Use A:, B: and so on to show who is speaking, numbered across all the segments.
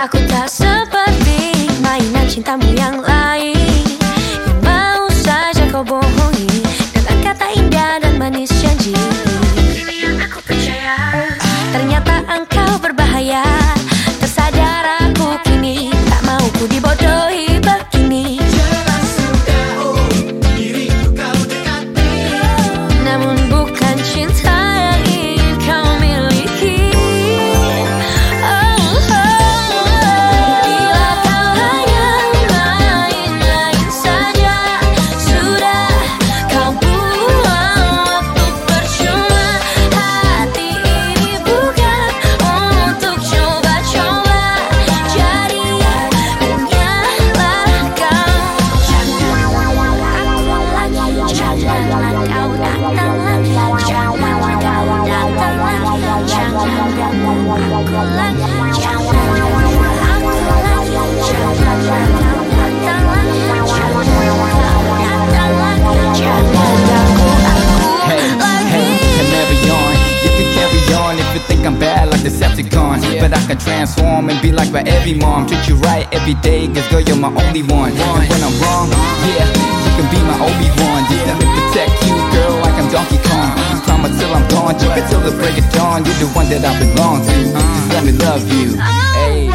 A: Aku tak seperti mainan cintamu yang lain. Yang mau saja kau bohongi
B: can transform and be like my every mom. Treat you right every day, cause girl, you're my only one. And when I'm wrong, yeah, you can be my Obi-Wan. Yeah, protect you, girl, like I'm Donkey Kong. Promise till I'm gone, you can till the break of dawn. You're the one that I belong to. Just let me love you. Hey.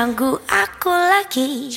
A: Ganggu Jangan aku lagi